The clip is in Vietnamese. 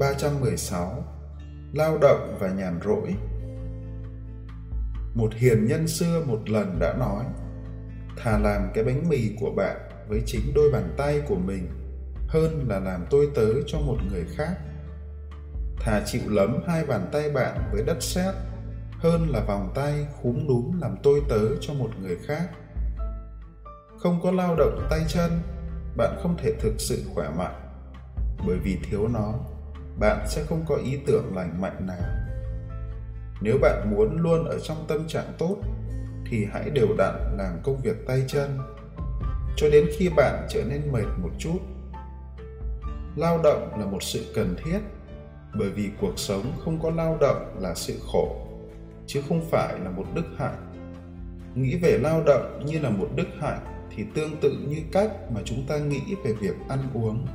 316 Lao động và nhàn rỗi Một hiền nhân xưa một lần đã nói Thà làm cái bánh mì của bạn với chính đôi bàn tay của mình hơn là làm tôi tớ cho một người khác. Thà chịu lấm hai bàn tay bạn với đất sét hơn là vòng tay khúm núm làm tôi tớ cho một người khác. Không có lao động tay chân, bạn không thể thực sự khỏe mạnh. Bởi vì thiếu nó, bạn sẽ không có ý tưởng lành mạnh nào. Nếu bạn muốn luôn ở trong tâm trạng tốt, thì hãy đều đặn làm công việc tay chân cho đến khi bạn trở nên mệt một chút. Lao động là một sự cần thiết bởi vì cuộc sống không có lao động là sự khổ chứ không phải là một đức hạnh. Nghĩ về lao động như là một đức hạnh thì tương tự như cách mà chúng ta nghĩ về việc ăn uống.